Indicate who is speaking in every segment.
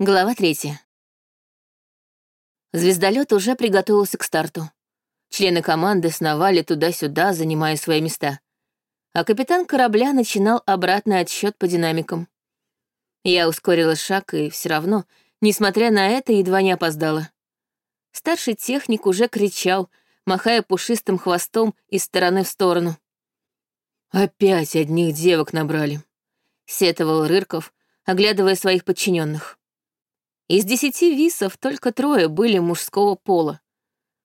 Speaker 1: Глава третья. Звездолет уже приготовился к старту. Члены команды сновали туда-сюда, занимая свои места. А капитан корабля начинал обратный отсчет по динамикам. Я ускорила шаг и все равно, несмотря на это, едва не опоздала. Старший техник уже кричал, махая пушистым хвостом из стороны в сторону. «Опять одних девок набрали», — сетовал Рырков, оглядывая своих подчиненных. Из десяти висов только трое были мужского пола,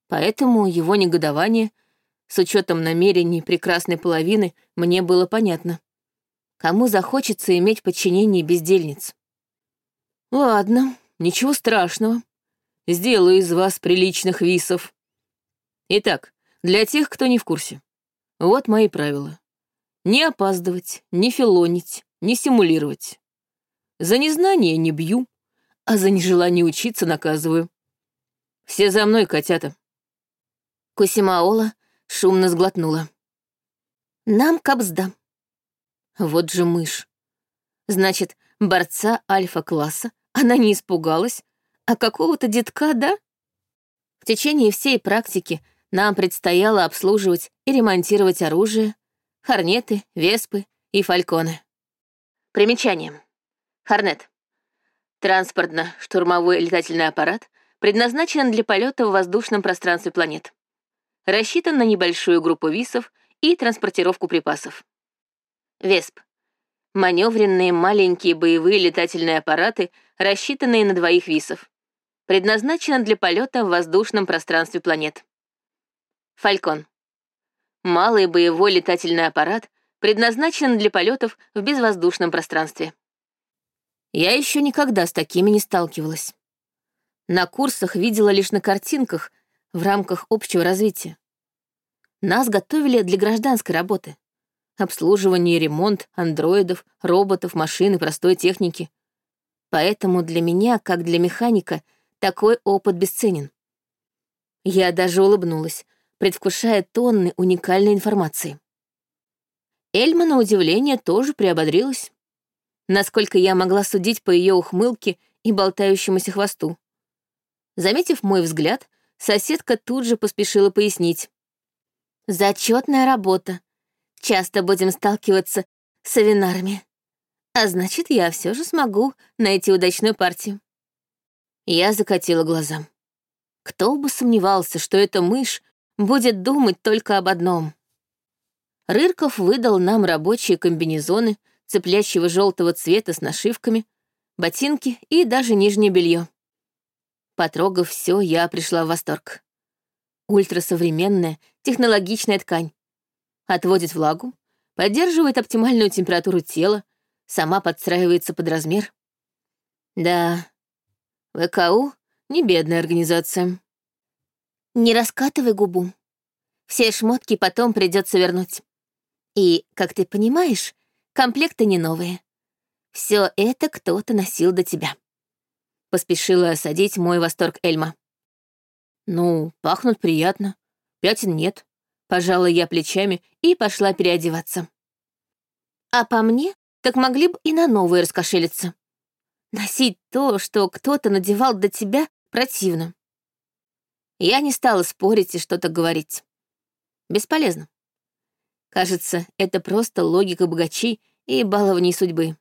Speaker 1: поэтому его негодование, с учетом намерений прекрасной половины, мне было понятно. Кому захочется иметь подчинение бездельниц? Ладно, ничего страшного. Сделаю из вас приличных висов. Итак, для тех, кто не в курсе. Вот мои правила. Не опаздывать, не филонить, не симулировать. За незнание не бью, а за нежелание учиться наказываю. Все за мной, котята. Кусимаола шумно сглотнула. Нам капсда. Вот же мышь. Значит, борца альфа-класса она не испугалась, а какого-то детка, да? В течение всей практики нам предстояло обслуживать и ремонтировать оружие, хорнеты, веспы и фальконы. Примечание. Хорнет. Транспортно-штурмовой летательный аппарат предназначен для полета в воздушном пространстве планет. Рассчитан на небольшую группу висов и транспортировку припасов. Весп. Маневренные маленькие боевые летательные аппараты, рассчитанные на двоих висов. Предназначен для полета в воздушном пространстве планет. Фалькон. Малый боевой летательный аппарат, предназначен для полетов в безвоздушном пространстве. Я еще никогда с такими не сталкивалась. На курсах видела лишь на картинках в рамках общего развития. Нас готовили для гражданской работы. Обслуживание и ремонт андроидов, роботов, машин и простой техники. Поэтому для меня, как для механика, такой опыт бесценен. Я даже улыбнулась, предвкушая тонны уникальной информации. Эльма, на удивление, тоже приободрилась насколько я могла судить по ее ухмылке и болтающемуся хвосту. Заметив мой взгляд, соседка тут же поспешила пояснить. «Зачетная работа. Часто будем сталкиваться с авинарами. А значит, я все же смогу найти удачную партию». Я закатила глаза. Кто бы сомневался, что эта мышь будет думать только об одном. Рырков выдал нам рабочие комбинезоны, цеплящего желтого цвета с нашивками, ботинки и даже нижнее белье. Потрогав все, я пришла в восторг. Ультрасовременная, технологичная ткань. Отводит влагу, поддерживает оптимальную температуру тела, сама подстраивается под размер. Да, ВКУ — не бедная организация. Не раскатывай губу. Все шмотки потом придется вернуть. И, как ты понимаешь, комплекты не новые. Все это кто-то носил до тебя. Поспешила осадить мой восторг Эльма. Ну, пахнут приятно. Пятен нет. Пожала я плечами и пошла переодеваться. А по мне, так могли бы и на новые раскошелиться. Носить то, что кто-то надевал до тебя, противно. Я не стала спорить и что-то говорить. Бесполезно. Кажется, это просто логика богачей и баловней судьбы.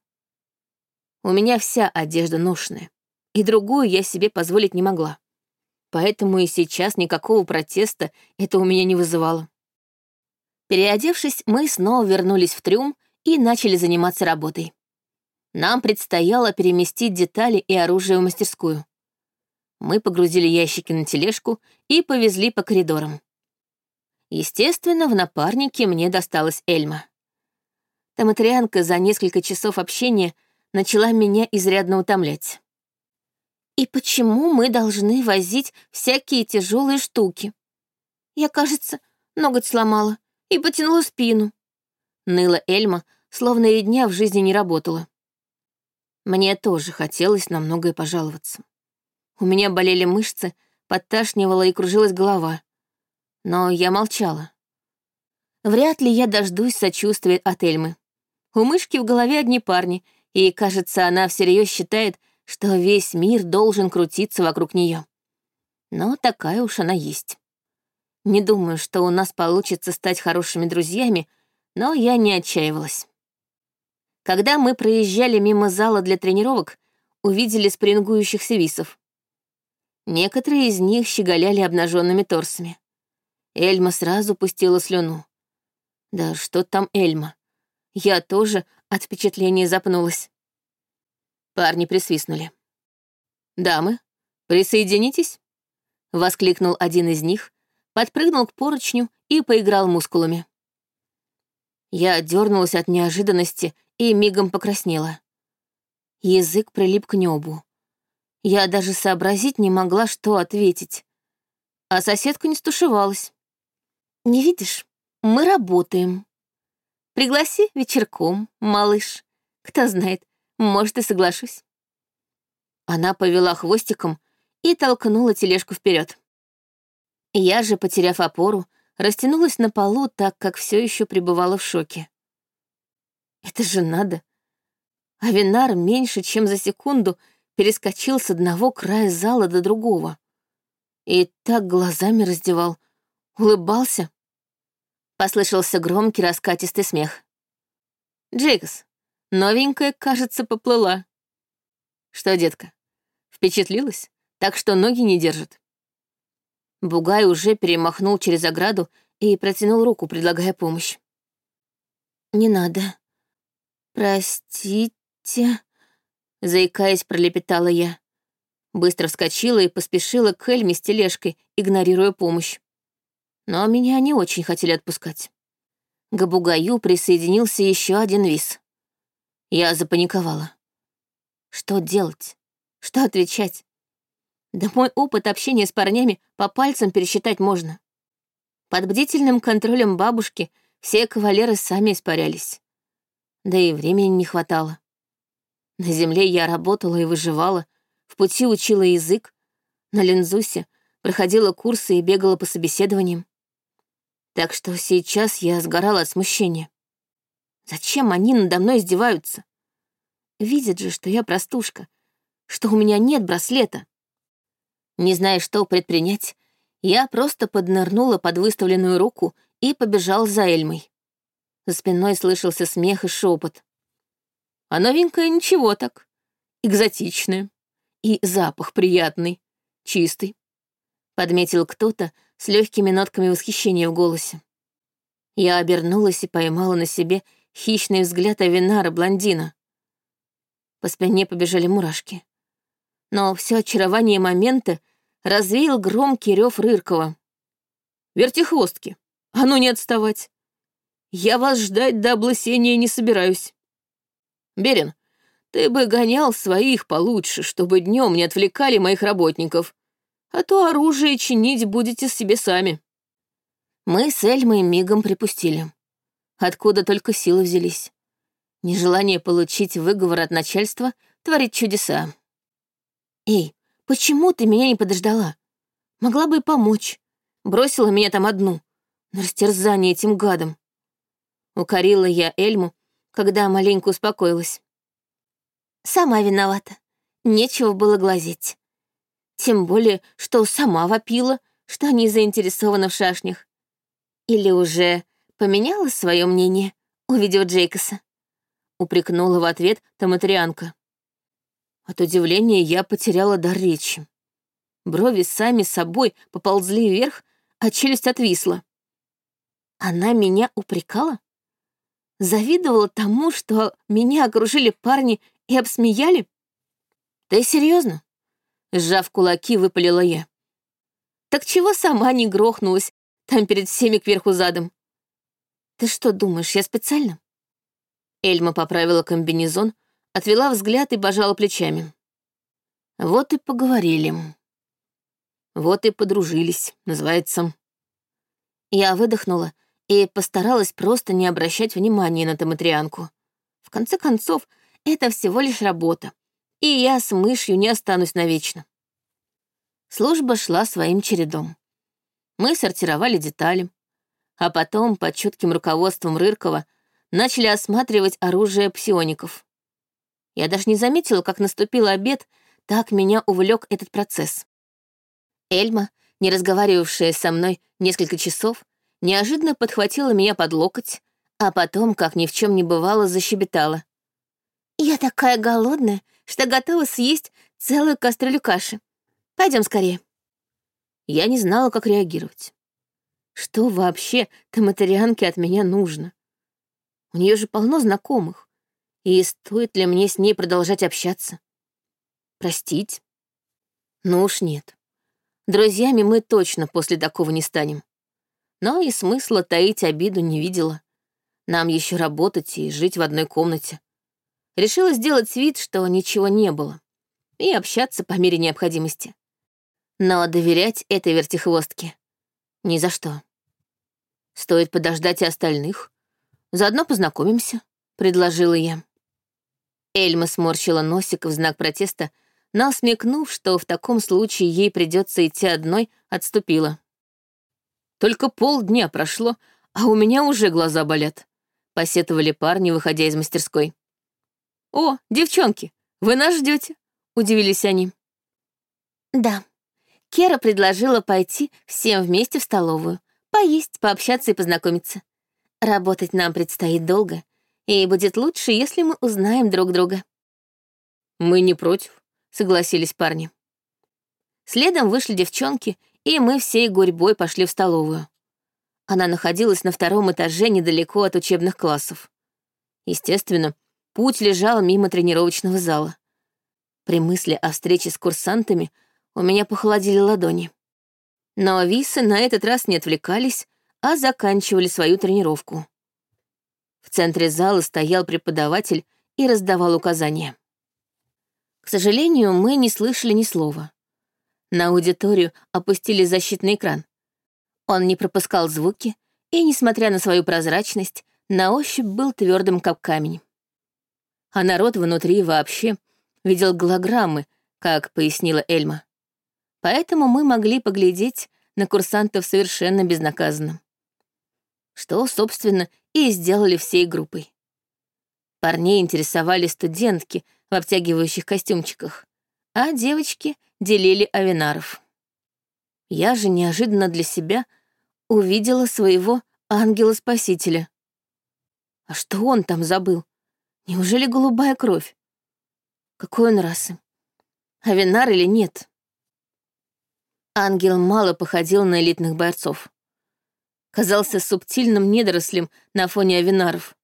Speaker 1: У меня вся одежда ношенная, и другую я себе позволить не могла. Поэтому и сейчас никакого протеста это у меня не вызывало. Переодевшись, мы снова вернулись в трюм и начали заниматься работой. Нам предстояло переместить детали и оружие в мастерскую. Мы погрузили ящики на тележку и повезли по коридорам. Естественно, в напарнике мне досталась Эльма. Таматрианка за несколько часов общения начала меня изрядно утомлять. «И почему мы должны возить всякие тяжелые штуки? Я, кажется, ноготь сломала и потянула спину». Ныла Эльма, словно и дня в жизни не работала. Мне тоже хотелось на многое пожаловаться. У меня болели мышцы, подташнивала и кружилась голова. Но я молчала. Вряд ли я дождусь сочувствия от Эльмы. У мышки в голове одни парни, и, кажется, она всерьез считает, что весь мир должен крутиться вокруг нее. Но такая уж она есть. Не думаю, что у нас получится стать хорошими друзьями, но я не отчаивалась. Когда мы проезжали мимо зала для тренировок, увидели спрингующихся висов. Некоторые из них щеголяли обнаженными торсами. Эльма сразу пустила слюну. Да что там Эльма? Я тоже от впечатления запнулась. Парни присвистнули. «Дамы, присоединитесь?» — воскликнул один из них, подпрыгнул к поручню и поиграл мускулами. Я дернулась от неожиданности и мигом покраснела. Язык прилип к небу. Я даже сообразить не могла, что ответить. А соседка не стушевалась. «Не видишь, мы работаем. Пригласи вечерком, малыш. Кто знает, может, и соглашусь». Она повела хвостиком и толкнула тележку вперед. Я же, потеряв опору, растянулась на полу, так как все еще пребывала в шоке. Это же надо. А Винар меньше, чем за секунду, перескочил с одного края зала до другого. И так глазами раздевал, улыбался. Послышался громкий раскатистый смех. «Джейкс, новенькая, кажется, поплыла». «Что, детка, впечатлилась? Так что ноги не держат?» Бугай уже перемахнул через ограду и протянул руку, предлагая помощь. «Не надо. Простите», — заикаясь, пролепетала я. Быстро вскочила и поспешила к Эльме с тележкой, игнорируя помощь. Но меня не очень хотели отпускать. К Бугаю присоединился еще один виз. Я запаниковала. Что делать? Что отвечать? Да мой опыт общения с парнями по пальцам пересчитать можно. Под бдительным контролем бабушки все кавалеры сами испарялись. Да и времени не хватало. На земле я работала и выживала, в пути учила язык, на Лензусе проходила курсы и бегала по собеседованиям. Так что сейчас я сгорала от смущения. Зачем они надо мной издеваются? Видят же, что я простушка, что у меня нет браслета. Не зная, что предпринять, я просто поднырнула под выставленную руку и побежал за Эльмой. За спиной слышался смех и шепот. А новенькая ничего так. Экзотичная. И запах приятный, чистый. Подметил кто-то с легкими нотками восхищения в голосе. Я обернулась и поймала на себе хищный взгляд Авинара блондина. По спине побежали мурашки. Но все очарование момента развеял громкий рев Рыркова. «Вертихвостки, а ну не отставать! Я вас ждать до облысения не собираюсь. Берин, ты бы гонял своих получше, чтобы днем не отвлекали моих работников, а то оружие чинить будете себе сами». Мы с Эльмой мигом припустили. Откуда только силы взялись. Нежелание получить выговор от начальства творит чудеса. «Эй, Почему ты меня не подождала? Могла бы и помочь. Бросила меня там одну, на растерзание этим гадом. Укорила я Эльму, когда маленько успокоилась. Сама виновата. Нечего было глазеть. Тем более, что сама вопила, что не заинтересована в шашнях. Или уже поменяла свое мнение, увидев Джейкоса? Упрекнула в ответ Таматрианка. От удивления я потеряла дар речи. Брови сами собой поползли вверх, а челюсть отвисла. Она меня упрекала? Завидовала тому, что меня окружили парни и обсмеяли? Ты серьезно? Сжав кулаки, выпалила я. Так чего сама не грохнулась там перед всеми кверху задом? Ты что думаешь, я специально? Эльма поправила комбинезон, отвела взгляд и пожала плечами. Вот и поговорили. Вот и подружились, называется. Я выдохнула и постаралась просто не обращать внимания на Томатрианку. В конце концов, это всего лишь работа, и я с мышью не останусь навечно. Служба шла своим чередом. Мы сортировали детали, а потом, под чутким руководством Рыркова, начали осматривать оружие псиоников. Я даже не заметила, как наступил обед, так меня увлек этот процесс. Эльма, не разговаривавшая со мной несколько часов, неожиданно подхватила меня под локоть, а потом, как ни в чем не бывало, защебетала. «Я такая голодная, что готова съесть целую кастрюлю каши. Пойдем скорее». Я не знала, как реагировать. Что вообще Таматарианке от меня нужно? У нее же полно знакомых. И стоит ли мне с ней продолжать общаться? Простить? Ну уж нет. Друзьями мы точно после такого не станем. Но и смысла таить обиду не видела. Нам еще работать и жить в одной комнате. Решила сделать вид, что ничего не было, и общаться по мере необходимости. Но доверять этой вертихвостке ни за что. Стоит подождать и остальных. Заодно познакомимся, — предложила я. Эльма сморщила носик в знак протеста, но, смекнув, что в таком случае ей придется идти одной, отступила. Только полдня прошло, а у меня уже глаза болят. Посетовали парни, выходя из мастерской. «О, девчонки, вы нас ждете? удивились они. «Да». Кера предложила пойти всем вместе в столовую, поесть, пообщаться и познакомиться. Работать нам предстоит долго, и будет лучше, если мы узнаем друг друга. «Мы не против», — согласились парни. Следом вышли девчонки, и мы всей гурьбой пошли в столовую. Она находилась на втором этаже недалеко от учебных классов. Естественно, путь лежал мимо тренировочного зала. При мысли о встрече с курсантами у меня похолодели ладони. Но висы на этот раз не отвлекались, а заканчивали свою тренировку. В центре зала стоял преподаватель и раздавал указания. К сожалению, мы не слышали ни слова. На аудиторию опустили защитный экран. Он не пропускал звуки и, несмотря на свою прозрачность, на ощупь был твердым, как камень. А народ внутри вообще видел голограммы, как пояснила Эльма. Поэтому мы могли поглядеть на курсантов совершенно безнаказанно. Что, собственно, и сделали всей группой. Парней интересовали студентки в обтягивающих костюмчиках, а девочки делили авинаров. Я же неожиданно для себя увидела своего ангела-спасителя. А что он там забыл? Неужели голубая кровь? Какой он расы? Авинар или нет? Ангел мало походил на элитных бойцов казался субтильным недорослем на фоне авинаров.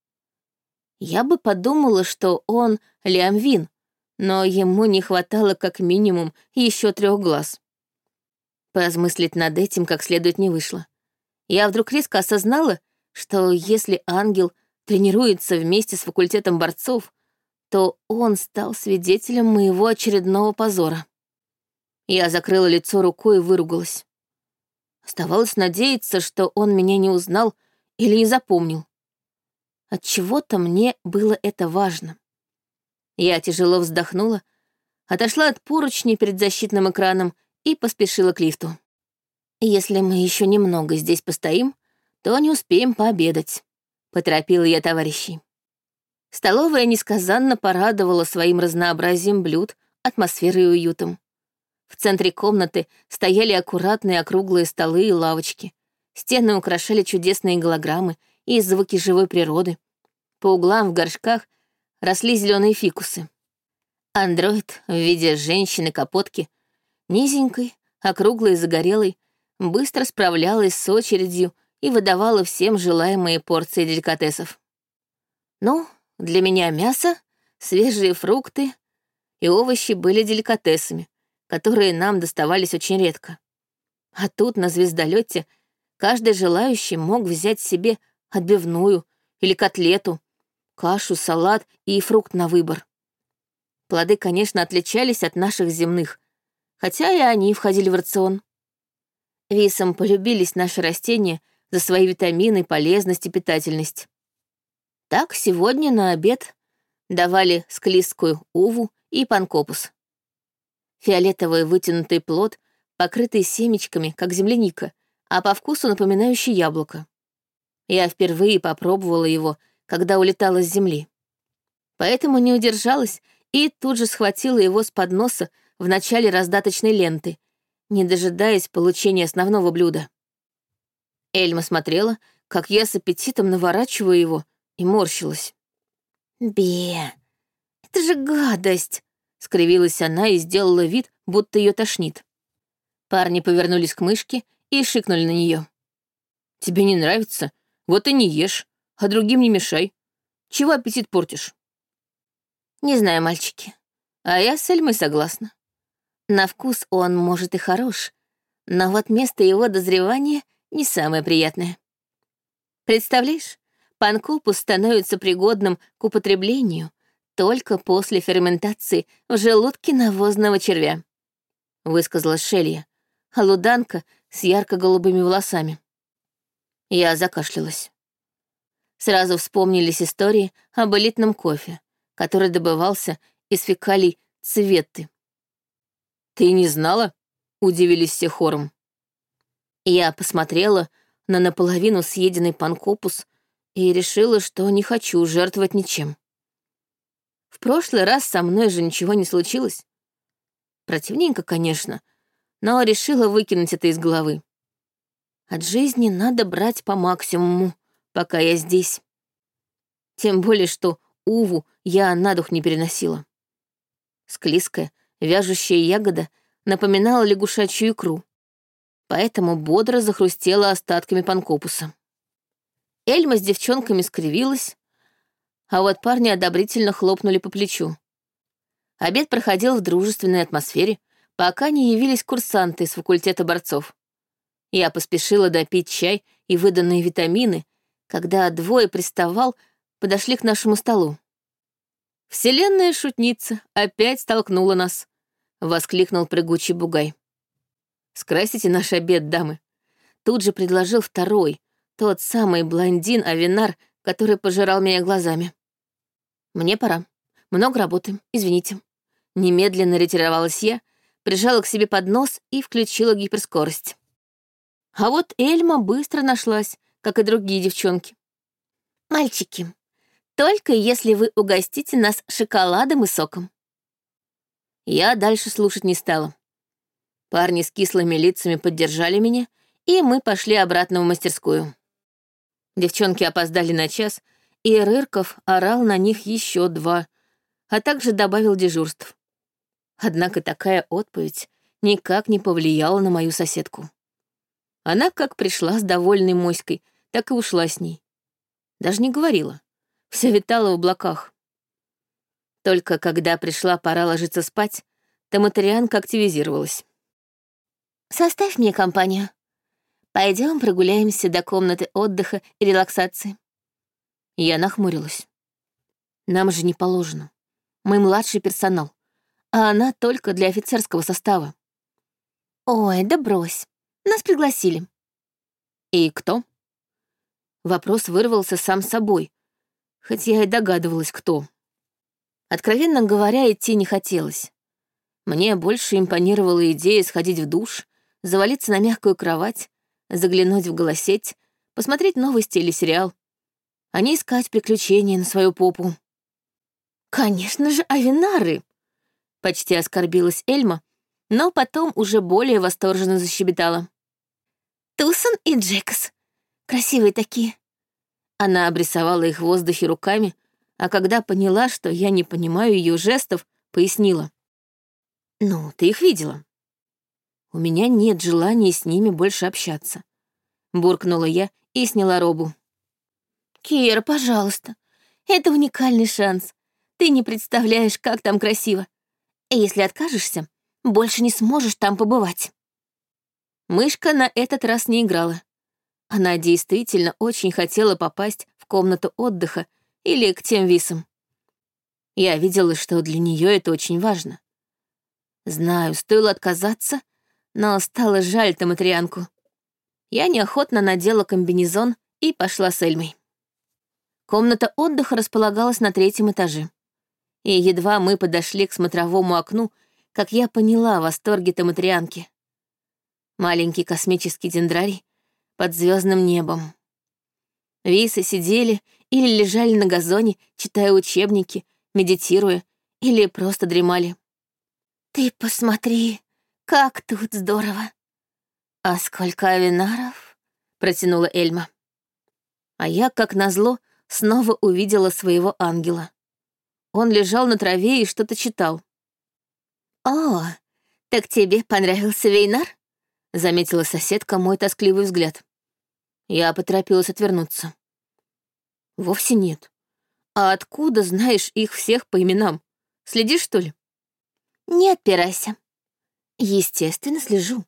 Speaker 1: Я бы подумала, что он Лиамвин, но ему не хватало как минимум еще трех глаз. Поразмыслить над этим как следует не вышло. Я вдруг резко осознала, что если ангел тренируется вместе с факультетом борцов, то он стал свидетелем моего очередного позора. Я закрыла лицо рукой и выругалась. Оставалось надеяться, что он меня не узнал или не запомнил. От чего-то мне было это важно. Я тяжело вздохнула, отошла от поручни перед защитным экраном и поспешила к лифту. Если мы еще немного здесь постоим, то не успеем пообедать, поторопила я товарищей. Столовая несказанно порадовала своим разнообразием блюд, атмосферой и уютом. В центре комнаты стояли аккуратные округлые столы и лавочки. Стены украшали чудесные голограммы и звуки живой природы. По углам в горшках росли зеленые фикусы. Андроид в виде женщины-капотки, низенькой, округлой и загорелой, быстро справлялась с очередью и выдавала всем желаемые порции деликатесов. Ну, для меня мясо, свежие фрукты и овощи были деликатесами, которые нам доставались очень редко. А тут, на звездолете, каждый желающий мог взять себе отбивную или котлету, кашу, салат и фрукт на выбор. Плоды, конечно, отличались от наших земных, хотя и они входили в рацион. Висам полюбились наши растения за свои витамины, полезность и питательность. Так сегодня на обед давали склизкую уву и панкопус. Фиолетовый вытянутый плод, покрытый семечками, как земляника, а по вкусу напоминающий яблоко. Я впервые попробовала его, когда улетала с земли. Поэтому не удержалась и тут же схватила его с подноса в начале раздаточной ленты, не дожидаясь получения основного блюда. Эльма смотрела, как я с аппетитом наворачиваю его, и морщилась. «Бе, это же гадость!» — скривилась она и сделала вид, будто ее тошнит. Парни повернулись к мышке и шикнули на нее. «Тебе не нравится? Вот и не ешь, а другим не мешай. Чего аппетит портишь?» «Не знаю, мальчики, а я с Эльмой согласна. На вкус он, может, и хорош, но вот место его дозревания не самое приятное. Представляешь, панкопус становится пригодным к употреблению только после ферментации в желудке навозного червя», — высказала Шелья, а луданка с ярко-голубыми волосами. Я закашлялась. Сразу вспомнились истории об элитном кофе, который добывался из фекалий цветы. «Ты не знала?» — удивились все хором. Я посмотрела на наполовину съеденный панкопус и решила, что не хочу жертвовать ничем. В прошлый раз со мной же ничего не случилось. Противненько, конечно, но решила выкинуть это из головы. От жизни надо брать по максимуму, пока я здесь. Тем более, что Уву я на дух не переносила. Склизкая, вяжущая ягода напоминала лягушачью икру, поэтому бодро захрустела остатками панкопуса. Эльма с девчонками скривилась, а вот парни одобрительно хлопнули по плечу. Обед проходил в дружественной атмосфере, пока не явились курсанты из факультета борцов. Я поспешила допить чай и выданные витамины, когда двое приставал, подошли к нашему столу. «Вселенная шутница опять столкнула нас», — воскликнул прыгучий бугай. «Скрасите наш обед, дамы». Тут же предложил второй, тот самый блондин-авинар, который пожирал меня глазами. «Мне пора. Много работы, извините». Немедленно ретировалась я, прижала к себе поднос и включила гиперскорость. А вот Эльма быстро нашлась, как и другие девчонки. «Мальчики, только если вы угостите нас шоколадом и соком». Я дальше слушать не стала. Парни с кислыми лицами поддержали меня, и мы пошли обратно в мастерскую. Девчонки опоздали на час, и Рырков орал на них еще два, а также добавил дежурств. Однако такая отповедь никак не повлияла на мою соседку. Она как пришла с довольной моськой, так и ушла с ней. Даже не говорила. Вся витала в облаках. Только когда пришла пора ложиться спать, Таматарианка активизировалась. «Составь мне компанию. Пойдем прогуляемся до комнаты отдыха и релаксации». Я нахмурилась. «Нам же не положено. Мы младший персонал, а она только для офицерского состава». «Ой, да брось. Нас пригласили». «И кто?» Вопрос вырвался сам собой, хоть я и догадывалась, кто. Откровенно говоря, идти не хотелось. Мне больше импонировала идея сходить в душ, завалиться на мягкую кровать, заглянуть в голосеть, посмотреть новости или сериал, а не искать приключения на свою попу. «Конечно же, авинары!» — почти оскорбилась Эльма, но потом уже более восторженно защебетала. Тусон и Джекс. Красивые такие». Она обрисовала их в воздухе руками, а когда поняла, что я не понимаю ее жестов, пояснила. «Ну, ты их видела. У меня нет желания с ними больше общаться», — буркнула я и сняла робу. «Кира, пожалуйста, это уникальный шанс. Ты не представляешь, как там красиво. И если откажешься, больше не сможешь там побывать». Мышка на этот раз не играла. Она действительно очень хотела попасть в комнату отдыха или к тем висам. Я видела, что для нее это очень важно. Знаю, стоило отказаться, но стало жаль Таматрианку. Я неохотно надела комбинезон и пошла с Эльмой. Комната отдыха располагалась на третьем этаже. И едва мы подошли к смотровому окну, как я поняла восторги Таматрианки маленький космический дендрарий под звездным небом. Висы сидели или лежали на газоне, читая учебники, медитируя или просто дремали. «Ты посмотри, как тут здорово!» «А сколько авинаров?» — протянула Эльма. А я, как назло, снова увидела своего ангела. Он лежал на траве и что-то читал. «О, так тебе понравился Вейнар?» — заметила соседка мой тоскливый взгляд. Я поторопилась отвернуться. «Вовсе нет. А откуда знаешь их всех по именам? Следишь, что ли?» «Не отпирайся. Естественно, слежу.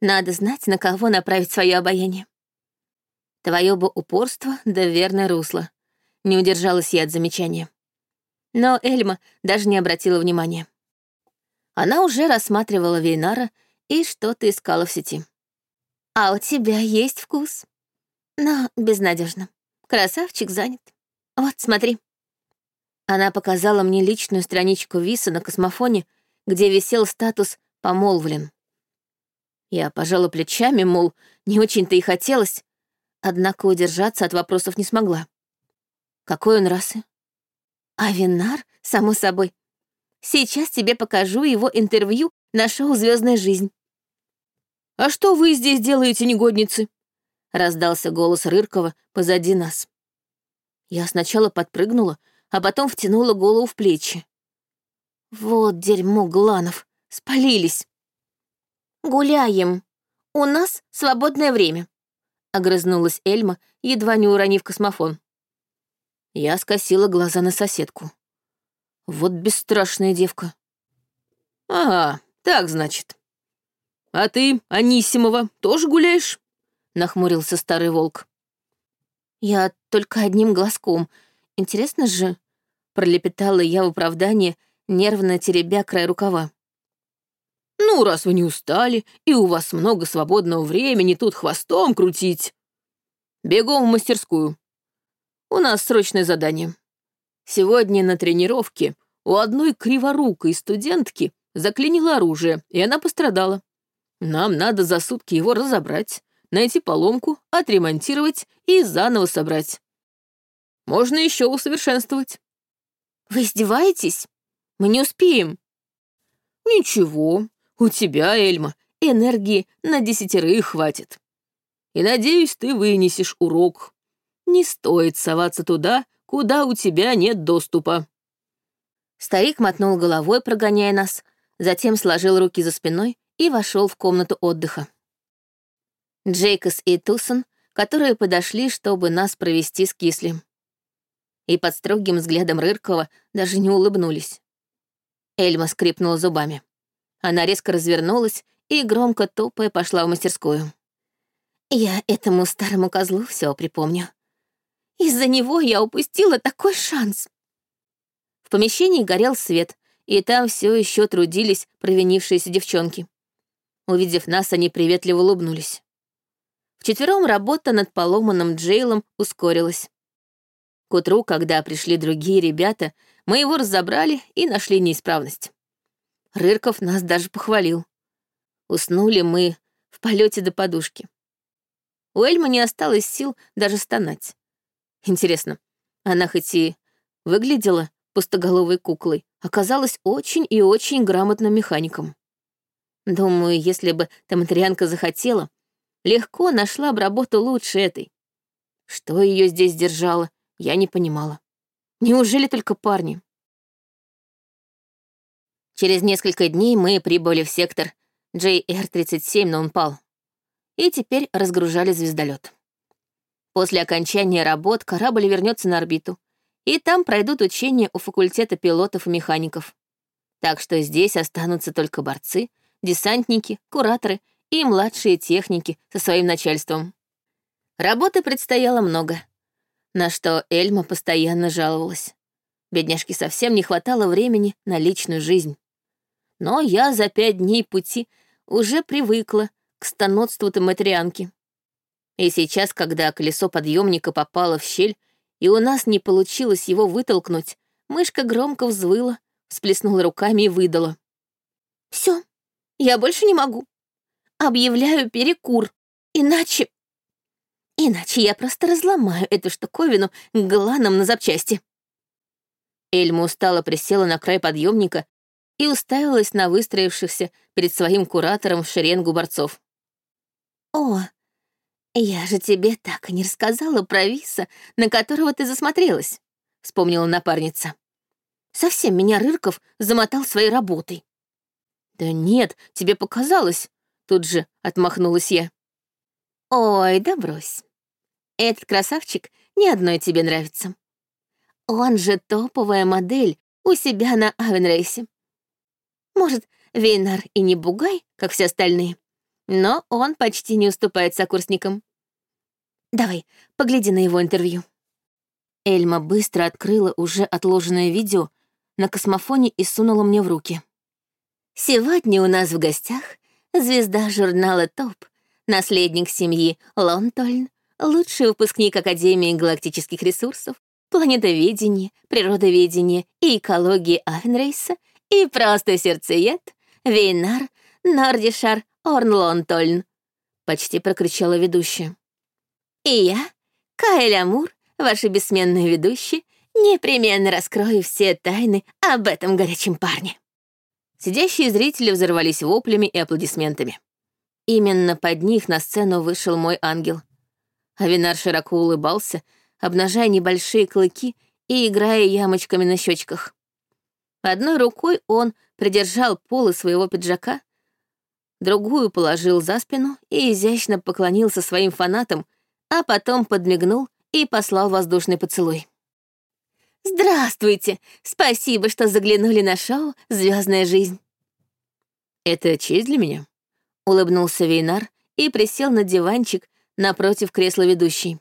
Speaker 1: Надо знать, на кого направить свое обаяние. Твое бы упорство да верное русло. Не удержалась я от замечания. Но Эльма даже не обратила внимания. Она уже рассматривала Вейнара и что-то искала в сети. «А у тебя есть вкус?» «Но безнадежно. Красавчик занят. Вот, смотри». Она показала мне личную страничку Виса на космофоне, где висел статус «помолвлен». Я пожала плечами, мол, не очень-то и хотелось, однако удержаться от вопросов не смогла. Какой он расы? А Винар, само собой. Сейчас тебе покажу его интервью на шоу «Звездная жизнь». «А что вы здесь делаете, негодницы?» — раздался голос Рыркова позади нас. Я сначала подпрыгнула, а потом втянула голову в плечи. Вот дерьмо Гланов, спалились. «Гуляем. У нас свободное время», — огрызнулась Эльма, едва не уронив космофон. Я скосила глаза на соседку. Вот бесстрашная девка. «Ага, так, значит. А ты, Анисимова, тоже гуляешь?» — нахмурился старый волк. «Я только одним глазком. Интересно же...» — пролепетала я в оправдание, нервно теребя край рукава. Ну, раз вы не устали, и у вас много свободного времени тут хвостом крутить. Бегом в мастерскую. У нас срочное задание. Сегодня на тренировке у одной криворукой студентки заклинило оружие, и она пострадала. Нам надо за сутки его разобрать, найти поломку, отремонтировать и заново собрать. Можно еще усовершенствовать. Вы издеваетесь? Мы не успеем. Ничего, у тебя, Эльма, энергии на десятерых хватит. И, надеюсь, ты вынесешь урок. Не стоит соваться туда, куда у тебя нет доступа». Старик мотнул головой, прогоняя нас, затем сложил руки за спиной и вошел в комнату отдыха. Джейкос и Тусон, которые подошли, чтобы нас провести с Кислем. И под строгим взглядом Рыркова даже не улыбнулись. Эльма скрипнула зубами. Она резко развернулась и, громко топая, пошла в мастерскую. Я этому старому козлу все припомню. Из-за него я упустила такой шанс. В помещении горел свет, и там все еще трудились провинившиеся девчонки. Увидев нас, они приветливо улыбнулись. Вчетвером работа над поломанным Джейлом ускорилась. К утру, когда пришли другие ребята, мы его разобрали и нашли неисправность. Рырков нас даже похвалил. Уснули мы в полете до подушки. У Эльмы не осталось сил даже стонать. Интересно, она хоть и выглядела пустоголовой куклой, оказалась очень и очень грамотным механиком. Думаю, если бы Таматрианка захотела, легко нашла бы работу лучше этой. Что ее здесь держало, я не понимала. Неужели только парни? Через несколько дней мы прибыли в сектор JR-37 на Унпал и теперь разгружали звездолет. После окончания работ корабль вернется на орбиту, и там пройдут учения у факультета пилотов и механиков. Так что здесь останутся только борцы, десантники, кураторы и младшие техники со своим начальством. Работы предстояло много, на что Эльма постоянно жаловалась. Бедняжке совсем не хватало времени на личную жизнь. Но я за пять дней пути уже привыкла к станотству Таматрианки. И сейчас, когда колесо подъемника попало в щель, и у нас не получилось его вытолкнуть, мышка громко взвыла, всплеснула руками и выдала. Все, я больше не могу. Объявляю перекур, иначе... Иначе я просто разломаю эту штуковину гланом на запчасти. Эльма устало присела на край подъемника и уставилась на выстроившихся перед своим куратором в шеренгу борцов.
Speaker 2: «О, я же тебе так и не рассказала про Виса, на которого ты засмотрелась», — вспомнила напарница. «Совсем меня Рырков замотал своей работой».
Speaker 1: «Да нет, тебе показалось», — тут же отмахнулась я.
Speaker 2: «Ой, да брось. Этот красавчик ни одной тебе нравится. Он же топовая модель у себя на Авенрейсе. Может, Вейнар и не бугай, как все остальные, но он почти не уступает сокурсникам. Давай, погляди на его интервью.
Speaker 1: Эльма быстро открыла уже отложенное видео на космофоне и сунула мне в руки.
Speaker 2: Сегодня у нас в гостях звезда журнала «Топ», наследник семьи Лонтольн, лучший выпускник Академии галактических ресурсов, планетоведения, природоведения и экологии Авенрейса и просто сердцеед Вейнар Нордишар Орнлонтольн, почти прокричала ведущая. И я, Каэль Амур, ваша бессменная ведущая, непременно раскрою все тайны об этом горячем парне.
Speaker 1: Сидящие зрители взорвались воплями и аплодисментами. Именно под них на сцену вышел мой ангел. Авинар широко улыбался, обнажая небольшие клыки и играя ямочками на щечках. Одной рукой он придержал полы своего пиджака, другую положил за спину и изящно поклонился своим фанатам, а потом подмигнул и послал воздушный поцелуй.
Speaker 2: «Здравствуйте! Спасибо, что заглянули на шоу «Звездная жизнь».
Speaker 1: «Это честь для меня», — улыбнулся Вейнар и присел на диванчик напротив кресла ведущей.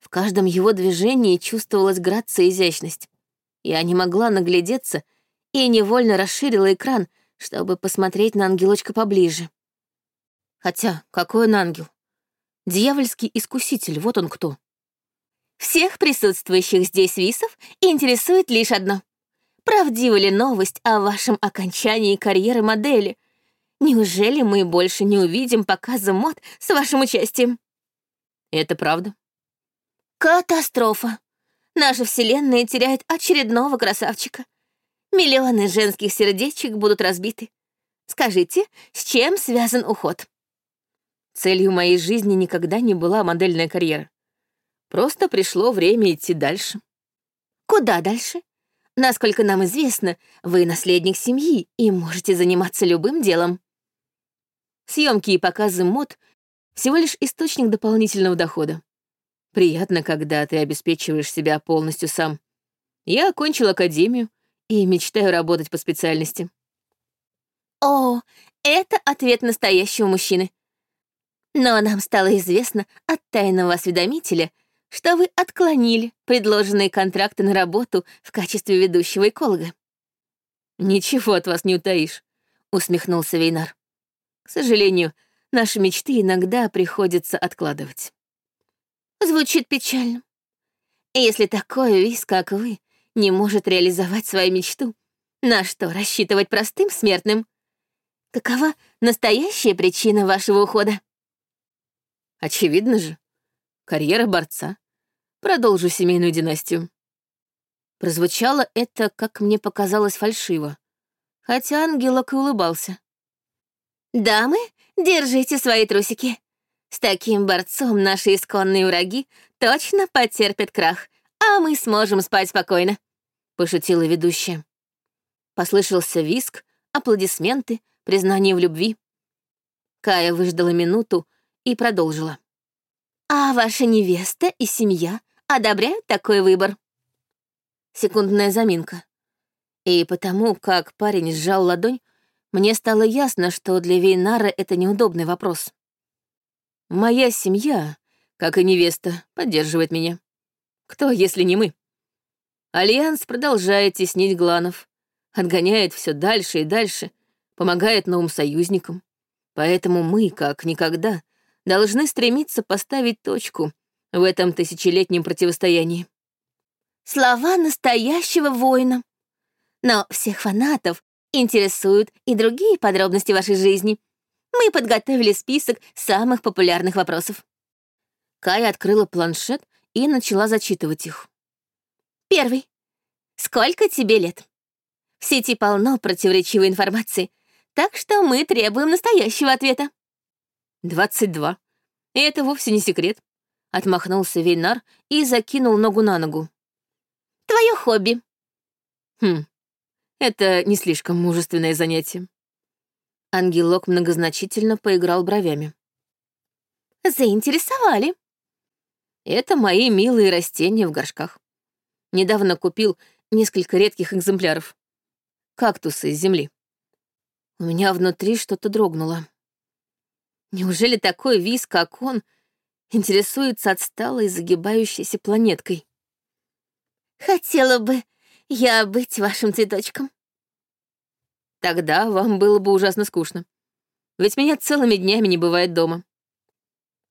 Speaker 1: В каждом его движении чувствовалась грация и изящность. Я не могла наглядеться и невольно расширила экран, чтобы посмотреть на ангелочка поближе. Хотя, какой он ангел? Дьявольский искуситель, вот он кто.
Speaker 2: Всех присутствующих здесь висов интересует лишь одно. Правдива ли новость о вашем окончании карьеры модели? Неужели мы больше не увидим показа мод с вашим участием?
Speaker 1: Это правда.
Speaker 2: Катастрофа. Наша вселенная теряет очередного красавчика. Миллионы женских сердечек будут разбиты. Скажите, с чем связан уход?
Speaker 1: Целью моей жизни никогда не была модельная карьера. Просто пришло время идти дальше.
Speaker 2: Куда дальше? Насколько нам известно, вы наследник семьи и можете заниматься любым делом.
Speaker 1: Съемки и показы мод — всего лишь источник дополнительного дохода. Приятно, когда ты обеспечиваешь себя полностью сам. Я окончил академию и мечтаю работать по специальности.
Speaker 2: О, это ответ настоящего мужчины. Но нам стало известно от тайного осведомителя, что вы отклонили предложенные контракты на работу в качестве ведущего эколога.
Speaker 1: «Ничего от вас не утаишь», — усмехнулся Вейнар. «К сожалению, наши мечты иногда приходится откладывать».
Speaker 2: Звучит печально. Если такой виз, как вы, не может реализовать свою мечту, на что рассчитывать простым смертным? Какова настоящая причина вашего ухода?
Speaker 1: Очевидно же. Карьера борца. Продолжу семейную династию. Прозвучало это, как мне показалось, фальшиво. Хотя ангелок и улыбался.
Speaker 2: «Дамы, держите свои трусики. С таким борцом наши исконные враги точно потерпят крах, а мы сможем спать спокойно», — пошутила ведущая.
Speaker 1: Послышался виск, аплодисменты, признание в любви. Кая выждала минуту, и продолжила.
Speaker 2: «А ваша невеста и семья одобряют такой выбор?»
Speaker 1: Секундная заминка. И потому, как парень сжал ладонь, мне стало ясно, что для Вейнара это неудобный вопрос. Моя семья, как и невеста, поддерживает меня. Кто, если не мы? Альянс продолжает теснить гланов, отгоняет все дальше и дальше, помогает новым союзникам. Поэтому мы, как никогда, должны стремиться поставить точку в этом тысячелетнем противостоянии.
Speaker 2: Слова настоящего воина. Но всех фанатов интересуют и другие подробности вашей жизни. Мы подготовили список самых популярных вопросов.
Speaker 1: Кая открыла планшет и начала зачитывать их.
Speaker 2: Первый. Сколько тебе лет? В сети полно противоречивой информации, так что мы требуем настоящего ответа.
Speaker 1: «Двадцать два. И это вовсе не секрет», — отмахнулся Вейнар и закинул ногу на ногу.
Speaker 2: «Твое хобби».
Speaker 1: «Хм, это не слишком мужественное занятие». Ангелок многозначительно поиграл бровями.
Speaker 2: «Заинтересовали».
Speaker 1: «Это мои милые растения в горшках. Недавно купил несколько редких экземпляров. Кактусы из земли. У меня внутри что-то дрогнуло. Неужели такой виз, как он, интересуется отсталой загибающейся планеткой?
Speaker 2: Хотела бы я быть вашим цветочком.
Speaker 1: Тогда вам было бы ужасно скучно. Ведь меня целыми днями не бывает дома.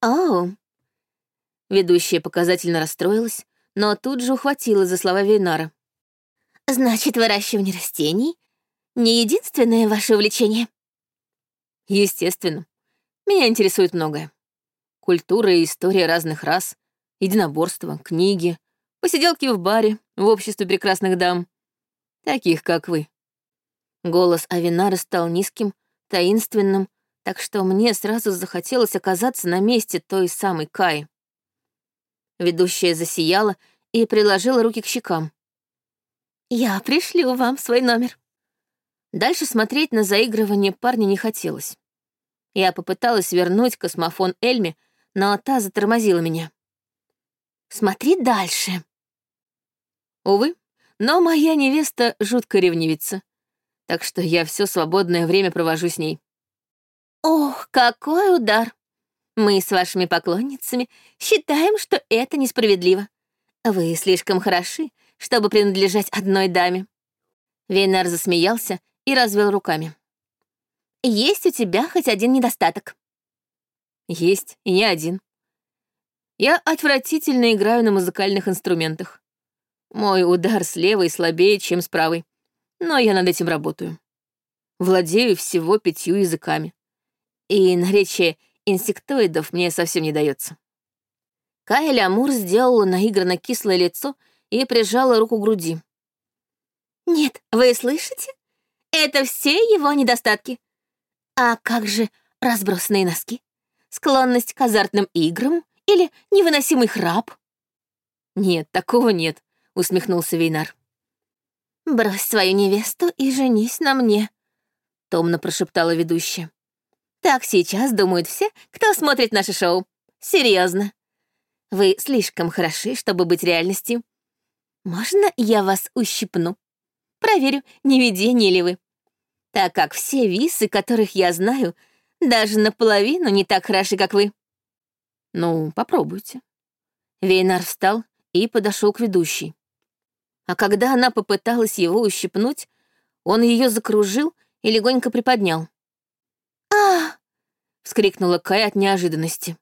Speaker 2: О.
Speaker 1: Ведущая показательно расстроилась, но тут же ухватила за слова Вейнара.
Speaker 2: Значит, выращивание растений — не единственное ваше увлечение?
Speaker 1: Естественно. Меня интересует многое. Культура и история разных рас, единоборства, книги, посиделки в баре, в обществе прекрасных дам, таких, как вы. Голос Авинара стал низким, таинственным, так что мне сразу захотелось оказаться на месте той самой Каи. Ведущая засияла и приложила руки к щекам.
Speaker 2: «Я пришлю вам свой номер».
Speaker 1: Дальше смотреть на заигрывание парня не хотелось. Я попыталась вернуть космофон Эльме, но та затормозила меня.
Speaker 2: «Смотри дальше».
Speaker 1: Увы, но моя невеста жутко ревнивится, так что я все свободное время провожу с ней.
Speaker 2: Ох, какой удар! Мы с вашими поклонницами считаем, что это несправедливо. Вы слишком хороши, чтобы принадлежать одной даме».
Speaker 1: Вейнар засмеялся и развел руками.
Speaker 2: «Есть у тебя хоть один недостаток?»
Speaker 1: «Есть, и не один. Я отвратительно играю на музыкальных инструментах. Мой удар с левой слабее, чем с правой, но я над этим работаю. Владею всего пятью языками. И наречие инсектоидов мне совсем не дается. Кайля Амур сделала наигранно кислое лицо и прижала руку к груди.
Speaker 2: «Нет, вы слышите? Это все его недостатки. А как же разбросанные носки? Склонность к азартным играм или невыносимый храп?»
Speaker 1: «Нет, такого нет», — усмехнулся Вейнар.
Speaker 2: «Брось свою невесту и женись на мне», — томно прошептала ведущая. Так сейчас думают все, кто смотрит наше шоу. Серьезно. Вы слишком хороши, чтобы быть реальностью. Можно я вас ущипну? Проверю, не видение ли вы. Так как все висы, которых я знаю, даже наполовину не так хороши, как вы.
Speaker 1: Ну, попробуйте. Вейнар встал и подошел к ведущей. А когда она попыталась его ущипнуть, он ее закружил и легонько приподнял.
Speaker 2: «А!» — вскрикнула Кай от неожиданности.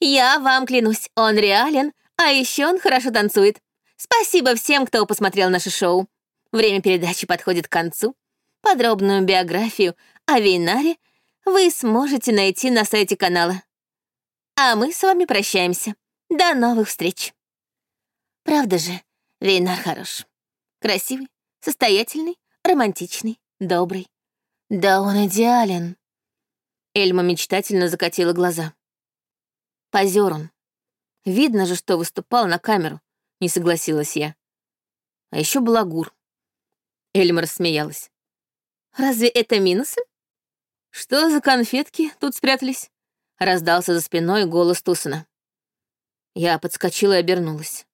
Speaker 2: «Я вам клянусь, он реален, а еще он хорошо танцует. Спасибо всем, кто посмотрел наше шоу. Время передачи подходит к концу. Подробную биографию о Вейнаре вы сможете найти на сайте канала. А мы с вами прощаемся. До новых встреч. Правда же, Вейнар хорош. Красивый, состоятельный, романтичный, добрый. Да он идеален.
Speaker 1: Эльма мечтательно закатила глаза. Позер он. Видно же, что выступал на камеру, не согласилась я. А еще балагур. Эльма рассмеялась.
Speaker 2: Разве это минусы?
Speaker 1: Что за конфетки тут спрятались? Раздался за спиной голос Тусана. Я подскочила и обернулась.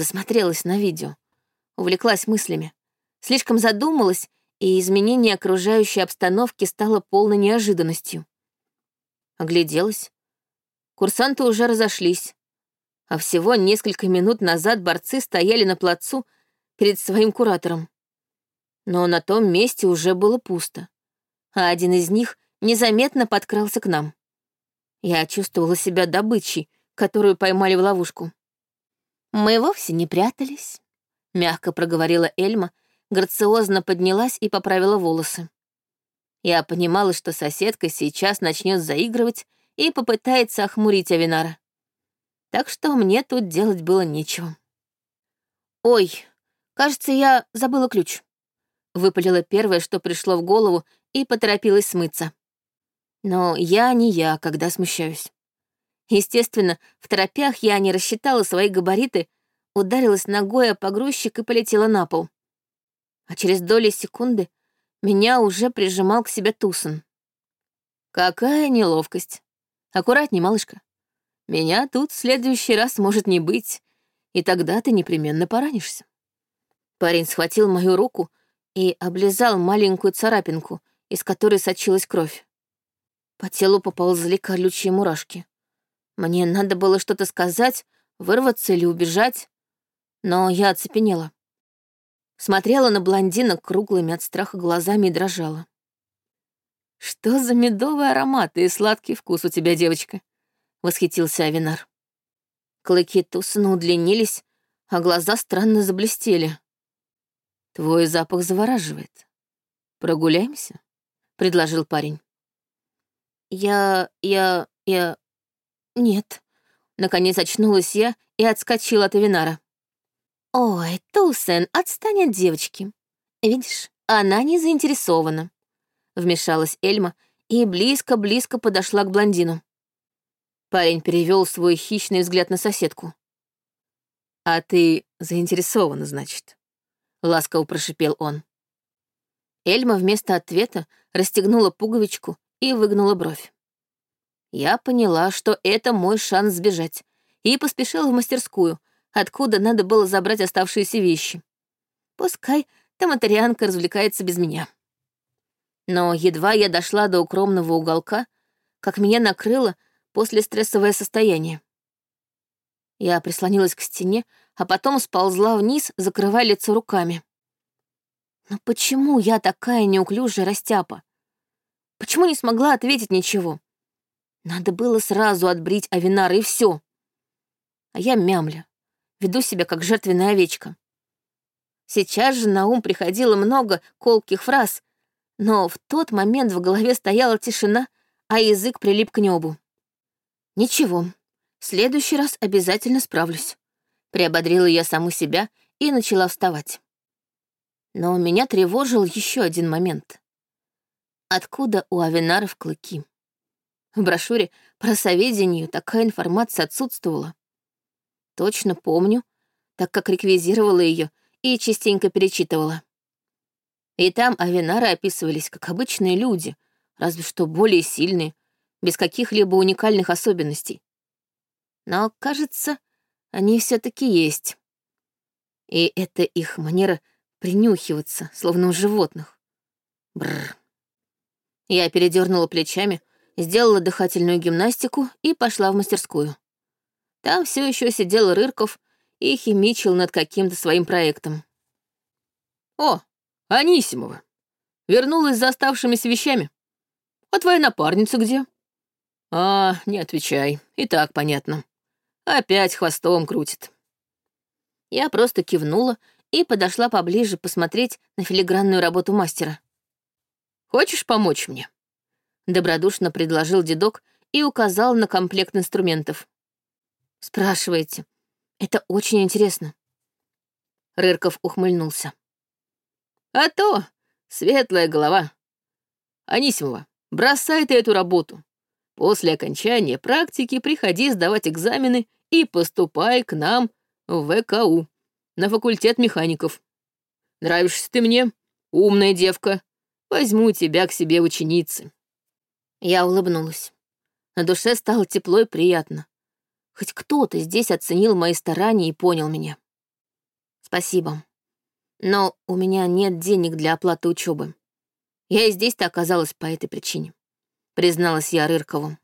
Speaker 1: Засмотрелась на видео. Увлеклась мыслями. Слишком задумалась и изменение окружающей обстановки стало полной неожиданностью. Огляделась. Курсанты уже разошлись, а всего несколько минут назад борцы стояли на плацу перед своим куратором. Но на том месте уже было пусто, а один из них незаметно подкрался к нам. Я чувствовала себя добычей, которую поймали в ловушку.
Speaker 2: «Мы вовсе не прятались», — мягко проговорила Эльма, грациозно поднялась и поправила волосы.
Speaker 1: Я понимала, что соседка сейчас начнет заигрывать и попытается охмурить Авинара. Так что мне тут делать было нечего. «Ой, кажется, я забыла ключ».
Speaker 2: Выпалила первое, что пришло в голову, и поторопилась смыться. Но я не я, когда смущаюсь. Естественно, в торопях я не рассчитала свои габариты, ударилась ногой о погрузчик и полетела на пол. А через доли секунды меня уже прижимал к себе Тусон. Какая неловкость. Аккуратней, малышка. Меня тут в следующий раз может не быть, и тогда ты непременно поранишься. Парень схватил мою руку и облизал маленькую царапинку, из которой сочилась кровь. По телу поползли колючие мурашки. Мне надо было что-то сказать, вырваться или убежать, но я оцепенела. Смотрела на блондина круглыми от страха глазами и дрожала. «Что за медовый аромат и сладкий вкус у тебя, девочка?» — восхитился Авинар. Клыки Тусана удлинились, а глаза странно заблестели. «Твой запах завораживает. Прогуляемся?» — предложил парень. «Я... я... я... нет». Наконец очнулась я и отскочила от Авинара. «Ой, Тусен, отстань от девочки. Видишь, она не заинтересована», — вмешалась Эльма и близко-близко подошла к блондину. Парень перевел свой хищный взгляд на соседку. «А ты заинтересована, значит?» — ласково прошипел он. Эльма вместо ответа расстегнула пуговичку и выгнула бровь. Я поняла, что это мой шанс сбежать, и поспешила в мастерскую, откуда надо было забрать оставшиеся вещи. Пускай Таматарианка развлекается без меня. Но едва я дошла до укромного уголка, как меня накрыло после стрессовое состояние. Я прислонилась к стене, а потом сползла вниз, закрывая лицо руками. Но почему я такая неуклюжая растяпа? Почему не смогла ответить ничего? Надо было сразу отбрить Авинара, и все. А я мямля, веду себя как жертвенная овечка. Сейчас же на ум приходило много колких фраз, но в тот момент в голове стояла тишина, а язык прилип к небу. Ничего, в следующий раз обязательно справлюсь. Приободрила я саму себя и начала вставать. Но меня тревожил еще один момент. Откуда у Авинаров клыки? В брошюре про соведению такая информация отсутствовала. Точно помню, так как реквизировала ее и частенько перечитывала. И там Авинары описывались как обычные люди, разве что более сильные, без каких-либо уникальных особенностей. Но, кажется, они все таки есть. И это их манера принюхиваться, словно у животных. Бррр. Я передернула плечами, сделала дыхательную гимнастику и пошла в мастерскую. Там все еще сидел Рырков и химичил над каким-то своим проектом.
Speaker 3: «О, Анисимова! Вернулась за оставшимися вещами. А твоя напарница где?» «А, не отвечай, и так понятно. Опять хвостом крутит».
Speaker 2: Я просто кивнула и подошла поближе посмотреть на филигранную работу мастера.
Speaker 3: «Хочешь помочь мне?»
Speaker 2: Добродушно предложил дедок и указал на комплект инструментов. «Спрашиваете. Это очень интересно». Рырков ухмыльнулся.
Speaker 3: «А то, светлая голова. Анисимова, бросай ты эту работу. После окончания практики приходи сдавать экзамены и поступай к нам в ВКУ, на факультет механиков. Нравишься ты мне, умная девка. Возьму тебя к себе в ученицы».
Speaker 2: Я улыбнулась. На душе стало тепло и приятно. Хоть кто-то здесь оценил мои старания и понял меня. Спасибо. Но у меня нет денег для оплаты учебы. Я и здесь-то оказалась по этой причине призналась я Рыркову.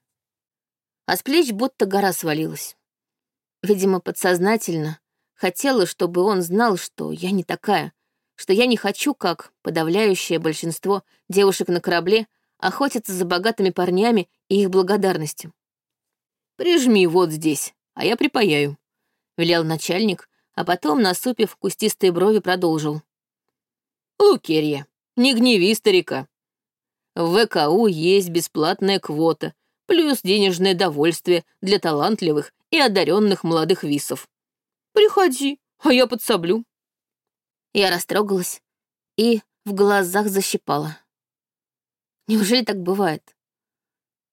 Speaker 2: А с плеч будто гора свалилась. Видимо, подсознательно хотела, чтобы он знал, что я не такая, что я не хочу, как подавляющее большинство девушек на корабле, охотиться за богатыми парнями и их благодарностью.
Speaker 3: «Прижми вот здесь, а я припаяю», — велел начальник, а потом, насупив кустистые брови, продолжил. «Лукерья, не гневи старика. В ВКУ есть бесплатная квота, плюс денежное довольствие для талантливых и одаренных молодых висов. Приходи, а я подсоблю.
Speaker 2: Я растрогалась и в глазах защипало. Неужели так бывает?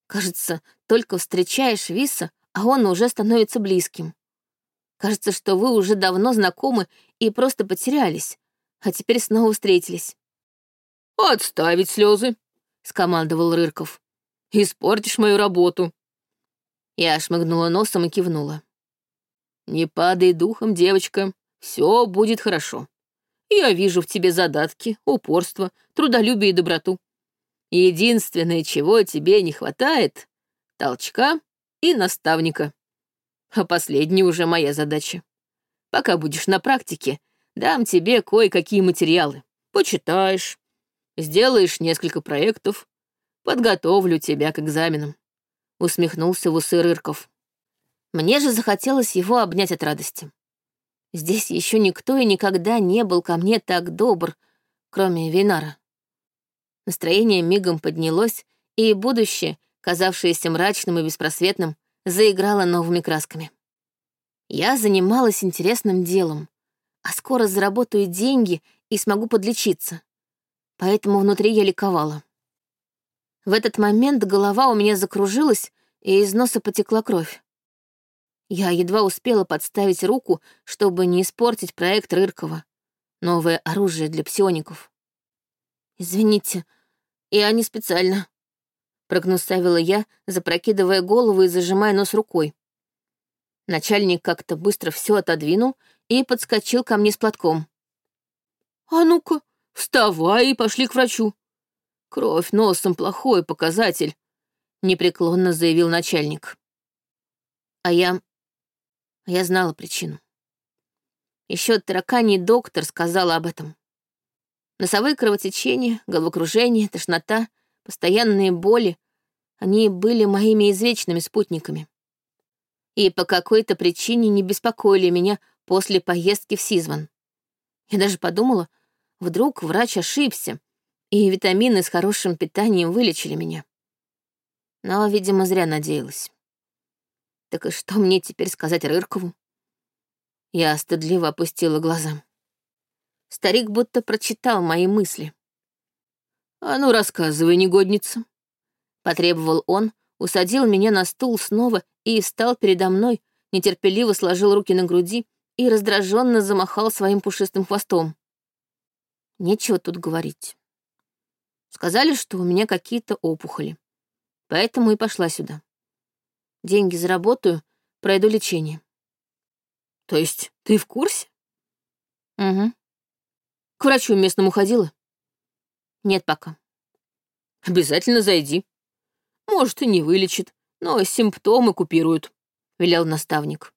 Speaker 2: Кажется, только встречаешь Виса, а он уже становится близким. Кажется, что вы уже давно знакомы и просто потерялись, а теперь снова встретились.
Speaker 3: «Отставить слезы, скомандовал Рырков. «Испортишь мою работу».
Speaker 2: Я шмыгнула носом и кивнула.
Speaker 3: «Не падай духом, девочка, все будет хорошо. Я вижу в тебе задатки, упорство, трудолюбие и доброту. Единственное, чего тебе не хватает — толчка и наставника. А последняя уже моя задача. Пока будешь на практике, дам тебе кое-какие материалы. Почитаешь, сделаешь несколько проектов, подготовлю тебя к экзаменам. Усмехнулся в усы Рырков.
Speaker 2: Мне же захотелось его обнять от радости. Здесь еще никто и никогда не был ко мне так добр, кроме Винара. Настроение мигом поднялось, и будущее, казавшееся мрачным и беспросветным, заиграло новыми красками. Я занималась интересным делом, а скоро заработаю деньги и смогу подлечиться. Поэтому внутри я ликовала. В этот момент голова у меня закружилась, и из носа потекла кровь. Я едва успела подставить руку, чтобы не испортить проект Рыркова. Новое оружие для псиоников. «Извините, я не специально», — прогнуставила я, запрокидывая голову и зажимая нос рукой. Начальник как-то быстро все отодвинул и подскочил ко мне с платком.
Speaker 3: «А ну-ка, вставай и пошли к врачу. Кровь носом плохой показатель», — непреклонно заявил начальник.
Speaker 2: А я... Я знала причину. Еще тараканий доктор сказала об этом. Носовые кровотечения, головокружение, тошнота, постоянные боли — они были моими извечными спутниками. И по какой-то причине не беспокоили меня после поездки в Сизван. Я даже подумала, вдруг врач ошибся, и витамины с хорошим питанием вылечили меня. Но, видимо, зря надеялась. Так и что мне теперь сказать Рыркову? Я стыдливо опустила глаза. Старик будто прочитал мои мысли.
Speaker 3: «А ну, рассказывай, негодница!»
Speaker 2: Потребовал он, усадил меня на стул снова и встал передо мной, нетерпеливо сложил руки на груди и раздраженно замахал своим пушистым хвостом. Нечего тут говорить. Сказали, что у меня какие-то опухоли. Поэтому и пошла сюда. Деньги заработаю, пройду лечение.
Speaker 3: То есть ты в курсе?
Speaker 2: Угу.
Speaker 3: К врачу местному ходила?
Speaker 2: Нет пока.
Speaker 3: Обязательно зайди. Может, и не вылечит, но симптомы купируют, велел наставник.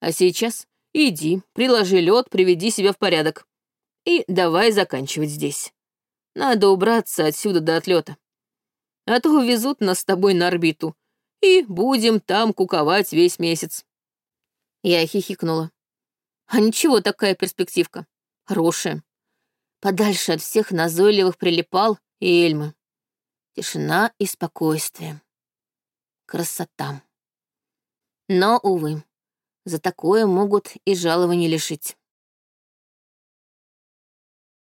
Speaker 3: А сейчас иди, приложи лед, приведи себя в порядок. И давай заканчивать здесь. Надо убраться отсюда до отлета. А то увезут нас с тобой на орбиту, и будем там куковать весь месяц.
Speaker 2: Я хихикнула. А ничего такая перспективка. Хорошая подальше от всех назойливых прилипал и Эльмы. Тишина и спокойствие. Красота. Но, увы, за такое могут и жалования лишить.